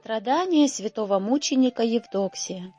Страдания святого мученика Евдоксия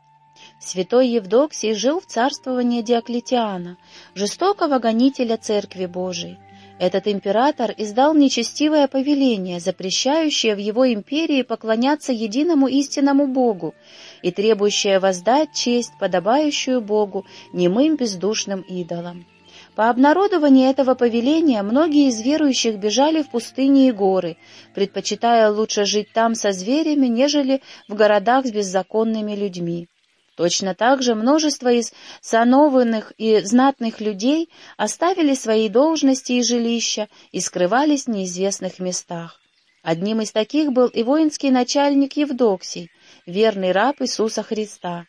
Святой Евдоксий жил в царствовании Диоклетиана, жестокого гонителя Церкви Божией. Этот император издал нечестивое повеление, запрещающее в его империи поклоняться единому истинному Богу и требующее воздать честь, подобающую Богу, немым бездушным идолам. По обнародованию этого повеления многие из верующих бежали в пустыни и горы, предпочитая лучше жить там со зверями, нежели в городах с беззаконными людьми. Точно так же множество из санованных и знатных людей оставили свои должности и жилища и скрывались в неизвестных местах. Одним из таких был и воинский начальник Евдоксий, верный раб Иисуса Христа.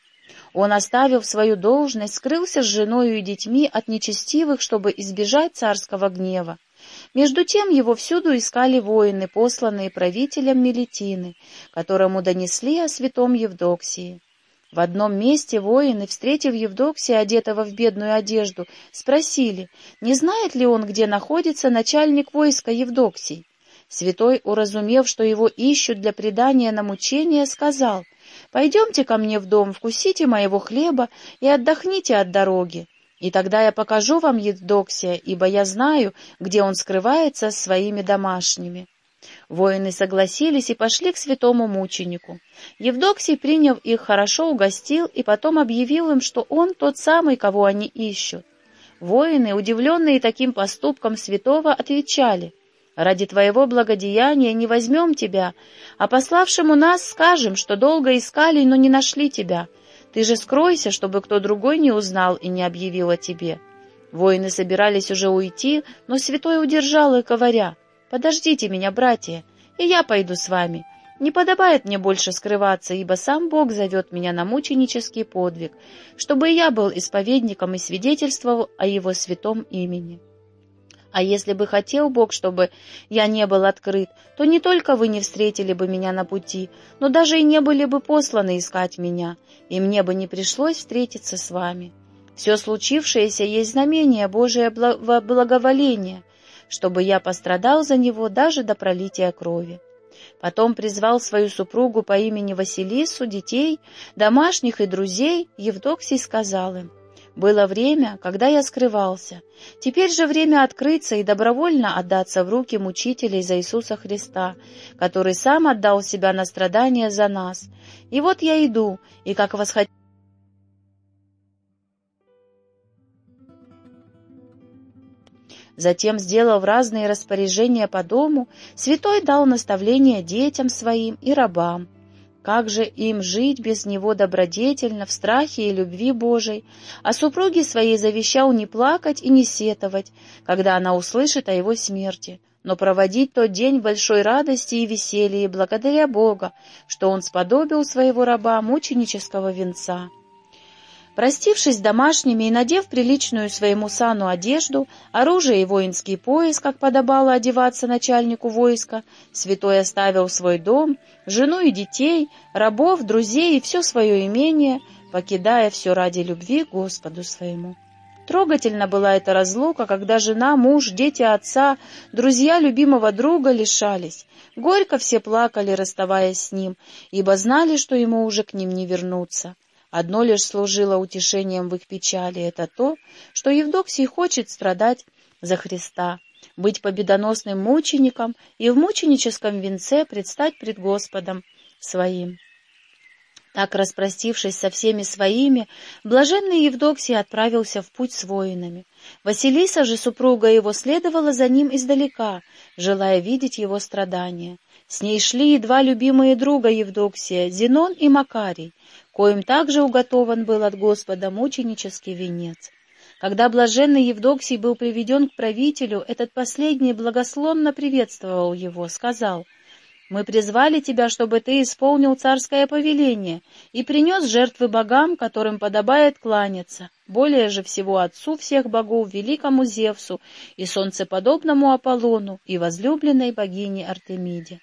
Он, оставив свою должность, скрылся с женою и детьми от нечестивых, чтобы избежать царского гнева. Между тем его всюду искали воины, посланные правителем Мелитины, которому донесли о святом Евдоксии. В одном месте воины, встретив Евдоксия, одетого в бедную одежду, спросили, не знает ли он, где находится начальник войска Евдоксий. Святой, уразумев, что его ищут для предания на мучение, сказал, «Пойдемте ко мне в дом, вкусите моего хлеба и отдохните от дороги, и тогда я покажу вам Евдоксия, ибо я знаю, где он скрывается с своими домашними». Воины согласились и пошли к святому мученику. Евдоксий, приняв их, хорошо угостил и потом объявил им, что он тот самый, кого они ищут. Воины, удивленные таким поступком святого, отвечали, «Ради твоего благодеяния не возьмем тебя, а пославшему нас скажем, что долго искали, но не нашли тебя. Ты же скройся, чтобы кто другой не узнал и не объявил о тебе». Воины собирались уже уйти, но святой удержал их, говоря, Подождите меня, братья, и я пойду с вами. Не подобает мне больше скрываться, ибо сам Бог зовет меня на мученический подвиг, чтобы я был исповедником и свидетельствовал о Его святом имени. А если бы хотел Бог, чтобы я не был открыт, то не только вы не встретили бы меня на пути, но даже и не были бы посланы искать меня, и мне бы не пришлось встретиться с вами. Все случившееся есть знамение Божие благоволения, чтобы я пострадал за него даже до пролития крови. Потом призвал свою супругу по имени Василису, детей, домашних и друзей, Евдоксий сказал им, «Было время, когда я скрывался. Теперь же время открыться и добровольно отдаться в руки мучителей за Иисуса Христа, который сам отдал себя на страдания за нас. И вот я иду, и как восхотел Затем, сделав разные распоряжения по дому, святой дал наставления детям своим и рабам. Как же им жить без него добродетельно, в страхе и любви Божией, а супруге своей завещал не плакать и не сетовать, когда она услышит о его смерти, но проводить тот день большой радости и веселье, благодаря Бога, что он сподобил своего раба мученического венца. Простившись с домашними и надев приличную своему сану одежду, оружие и воинский пояс, как подобало одеваться начальнику войска, святой оставил свой дом, жену и детей, рабов, друзей и все свое имение, покидая все ради любви Господу своему. Трогательно была эта разлука, когда жена, муж, дети отца, друзья любимого друга лишались. Горько все плакали, расставаясь с ним, ибо знали, что ему уже к ним не вернуться. Одно лишь служило утешением в их печали — это то, что Евдоксий хочет страдать за Христа, быть победоносным мучеником и в мученическом венце предстать пред Господом своим. Так, распростившись со всеми своими, блаженный Евдоксий отправился в путь с воинами. Василиса же, супруга его, следовала за ним издалека, желая видеть его страдания. С ней шли и два любимые друга Евдоксия, Зенон и Макарий, коим также уготован был от Господа мученический венец. Когда блаженный Евдоксий был приведен к правителю, этот последний благословно приветствовал его, сказал, «Мы призвали тебя, чтобы ты исполнил царское повеление и принес жертвы богам, которым подобает кланяться, более же всего Отцу всех богов, великому Зевсу и солнцеподобному Аполлону и возлюбленной богине Артемиде».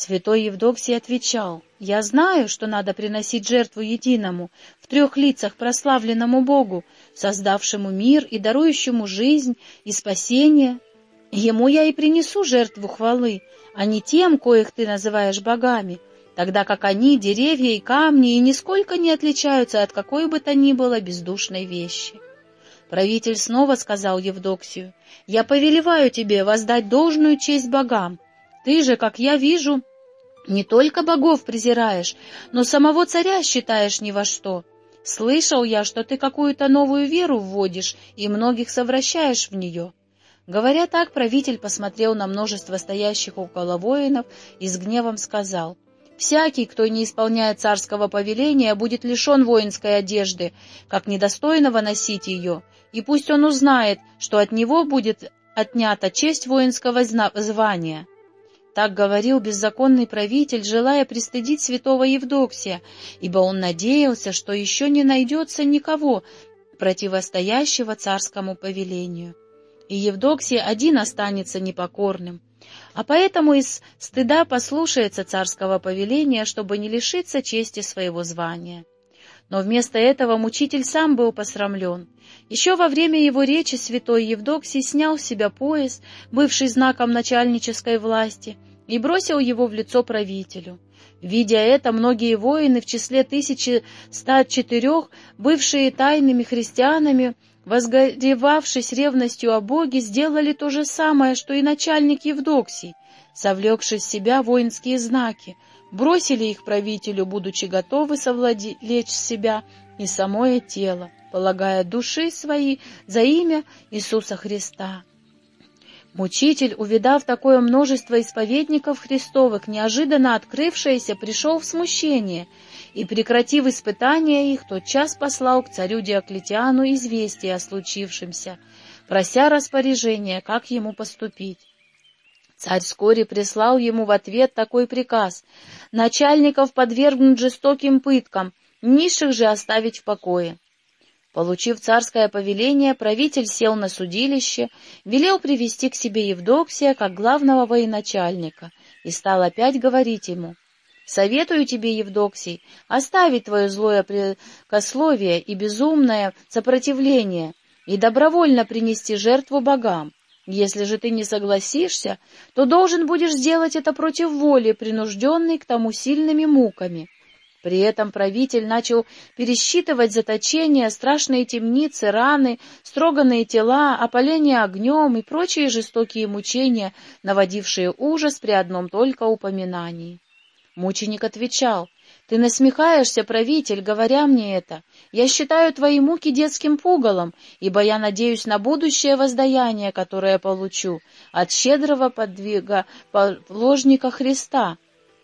Святой Евдоксий отвечал, «Я знаю, что надо приносить жертву единому, в трех лицах прославленному Богу, создавшему мир и дарующему жизнь и спасение. Ему я и принесу жертву хвалы, а не тем, коих ты называешь богами. тогда как они, деревья и камни, и нисколько не отличаются от какой бы то ни было бездушной вещи. Правитель снова сказал Евдоксию, «Я повелеваю тебе воздать должную честь богам. Ты же, как я вижу, не только богов презираешь, но самого царя считаешь ни во что. Слышал я, что ты какую-то новую веру вводишь и многих совращаешь в нее». Говоря так, правитель посмотрел на множество стоящих около воинов и с гневом сказал, «Всякий, кто не исполняет царского повеления, будет лишен воинской одежды, как недостойного носить ее, и пусть он узнает, что от него будет отнята честь воинского звания». Так говорил беззаконный правитель, желая пристыдить святого Евдоксия, ибо он надеялся, что еще не найдется никого, противостоящего царскому повелению и Евдоксий один останется непокорным, а поэтому из стыда послушается царского повеления, чтобы не лишиться чести своего звания. Но вместо этого мучитель сам был посрамлен. Еще во время его речи святой Евдоксий снял с себя пояс, бывший знаком начальнической власти, и бросил его в лицо правителю. Видя это, многие воины в числе 1104, бывшие тайными христианами, возгоревавшись ревностью о Боге, сделали то же самое, что и начальник Евдоксий, совлекши с себя воинские знаки, бросили их правителю, будучи готовы совладелечь себя и самое тело, полагая души свои за имя Иисуса Христа. Мучитель, увидав такое множество исповедников Христовых, неожиданно открывшееся, пришел в смущение и, прекратив испытания их, тотчас послал к царю Диоклетиану известие о случившемся, прося распоряжения, как ему поступить. Царь вскоре прислал ему в ответ такой приказ — начальников подвергнуть жестоким пыткам, низших же оставить в покое. Получив царское повеление, правитель сел на судилище, велел привести к себе Евдоксия как главного военачальника и стал опять говорить ему, «Советую тебе, Евдоксий, оставить твое злое прикословие и безумное сопротивление и добровольно принести жертву богам. Если же ты не согласишься, то должен будешь сделать это против воли, принужденный к тому сильными муками». При этом правитель начал пересчитывать заточения, страшные темницы, раны, строганные тела, опаление огнем и прочие жестокие мучения, наводившие ужас при одном только упоминании. Мученик отвечал, «Ты насмехаешься, правитель, говоря мне это. Я считаю твои муки детским пугалом, ибо я надеюсь на будущее воздаяние, которое получу от щедрого подвига ложника Христа».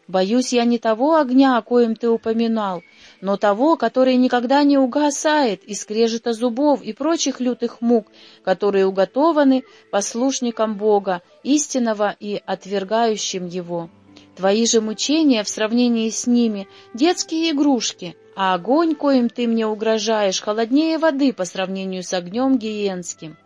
Боюсь я не того огня, о коем ты упоминал, но того, который никогда не угасает, и скрежета зубов и прочих лютых мук, которые уготованы послушникам Бога, истинного и отвергающим Его. Твои же мучения в сравнении с ними — детские игрушки, а огонь, коим ты мне угрожаешь, холоднее воды по сравнению с огнем гиенским.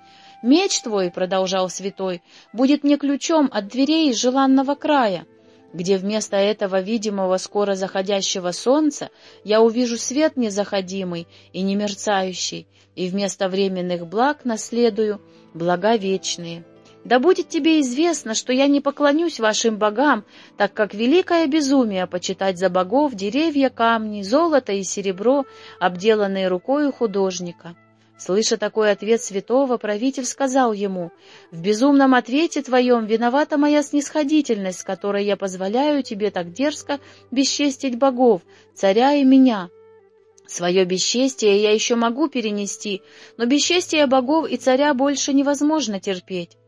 Меч твой, — продолжал святой, — будет мне ключом от дверей желанного края, где вместо этого видимого скоро заходящего солнца я увижу свет незаходимый и немерцающий, и вместо временных благ наследую блага вечные. Да будет тебе известно, что я не поклонюсь вашим богам, так как великое безумие почитать за богов деревья, камни, золото и серебро, обделанные рукою художника. Слыша такой ответ святого, правитель сказал ему, «В безумном ответе твоем виновата моя снисходительность, с которой я позволяю тебе так дерзко бесчестить богов, царя и меня». Свое бесчестие я еще могу перенести, но бесчестие богов и царя больше невозможно терпеть.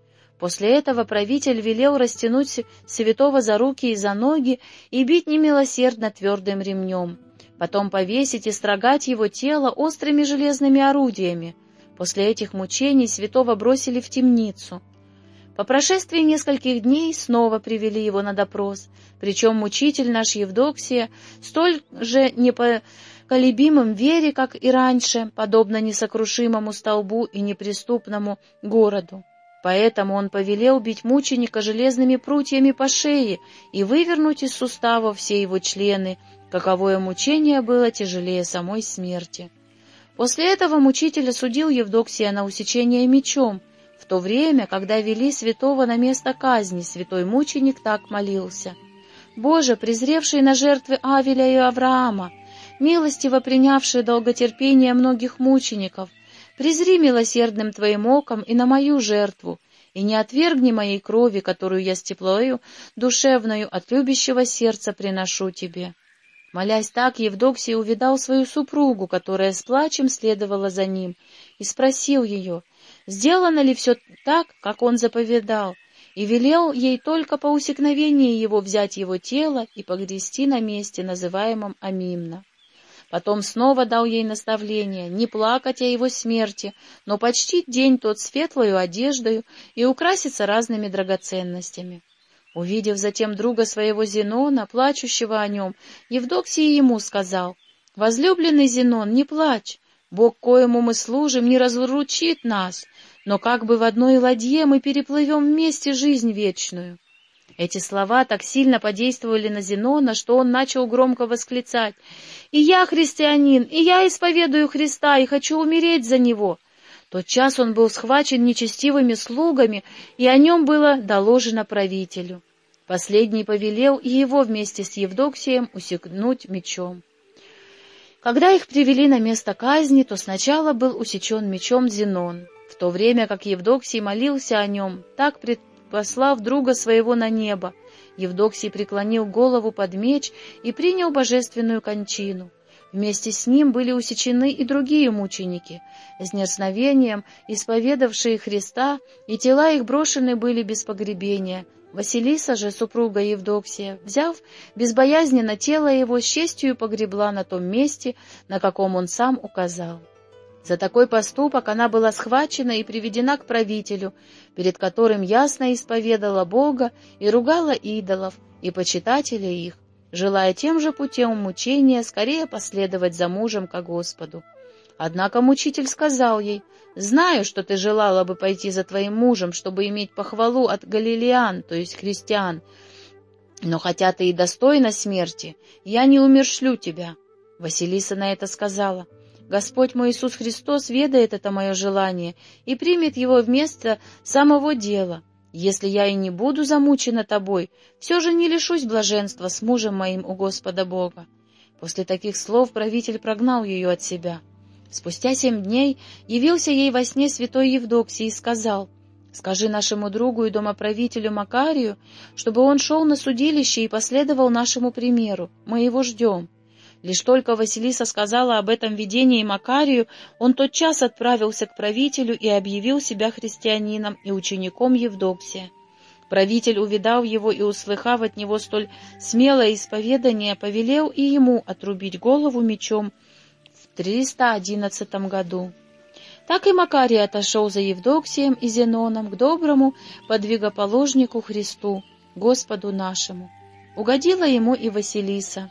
После этого правитель велел растянуть святого за руки и за ноги и бить немилосердно твердым ремнем потом повесить и строгать его тело острыми железными орудиями. После этих мучений святого бросили в темницу. По прошествии нескольких дней снова привели его на допрос, причем мучитель наш Евдоксия, столь же непоколебимым вере, как и раньше, подобно несокрушимому столбу и неприступному городу. Поэтому он повелел бить мученика железными прутьями по шее и вывернуть из суставов все его члены, каковое мучение было тяжелее самой смерти. После этого мучитель осудил Евдоксия на усечение мечом. В то время, когда вели святого на место казни, святой мученик так молился. Боже, презревший на жертвы Авеля и Авраама, милостиво принявший долготерпение многих мучеников, презри милосердным Твоим оком и на мою жертву, и не отвергни моей крови, которую я с теплою душевною от любящего сердца приношу Тебе». Молясь так, Евдоксий увидал свою супругу, которая с плачем следовала за ним, и спросил ее, сделано ли все так, как он заповедал, и велел ей только по усекновении его взять его тело и погрести на месте, называемом Амимна. Потом снова дал ей наставление не плакать о его смерти, но почтить день тот светлою одеждою и украситься разными драгоценностями. Увидев затем друга своего Зенона, плачущего о нем, Евдоксий ему сказал, «Возлюбленный Зенон, не плачь, Бог, коему мы служим, не разлучит нас, но как бы в одной ладье мы переплывем вместе жизнь вечную». Эти слова так сильно подействовали на Зенона, что он начал громко восклицать, «И я христианин, и я исповедую Христа, и хочу умереть за Него». Тот час он был схвачен нечестивыми слугами, и о нем было доложено правителю. Последний повелел и его вместе с Евдоксием усекнуть мечом. Когда их привели на место казни, то сначала был усечен мечом Зенон, в то время как Евдоксий молился о нем, так предпослав друга своего на небо. Евдоксий преклонил голову под меч и принял божественную кончину. Вместе с ним были усечены и другие мученики, с несновением исповедавшие Христа, и тела их брошены были без погребения. Василиса же, супруга Евдоксия, взяв безбоязненно тело его, с честью погребла на том месте, на каком он сам указал. За такой поступок она была схвачена и приведена к правителю, перед которым ясно исповедала Бога и ругала идолов и почитателей их, желая тем же путем мучения скорее последовать за мужем ко Господу. Однако мучитель сказал ей, «Знаю, что ты желала бы пойти за твоим мужем, чтобы иметь похвалу от галилеян, то есть христиан, но хотя ты и достойна смерти, я не умершлю тебя». Василиса на это сказала, «Господь мой Иисус Христос ведает это мое желание и примет его вместо самого дела». Если я и не буду замучена тобой, все же не лишусь блаженства с мужем моим у Господа Бога. После таких слов правитель прогнал ее от себя. Спустя семь дней явился ей во сне святой Евдоксий и сказал, «Скажи нашему другу и домоправителю Макарию, чтобы он шел на судилище и последовал нашему примеру. Мы его ждем». Лишь только Василиса сказала об этом видении Макарию, он тотчас отправился к правителю и объявил себя христианином и учеником Евдоксия. Правитель, увидав его и услыхав от него столь смелое исповедание, повелел и ему отрубить голову мечом в 311 году. Так и Макарий отошел за Евдоксием и Зеноном к доброму подвигоположнику Христу, Господу нашему. Угодила ему и Василиса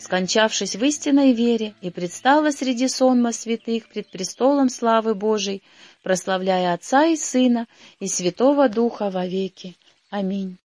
скончавшись в истинной вере, и предстала среди сонма святых пред престолом славы Божией, прославляя Отца и Сына и Святого Духа вовеки. Аминь.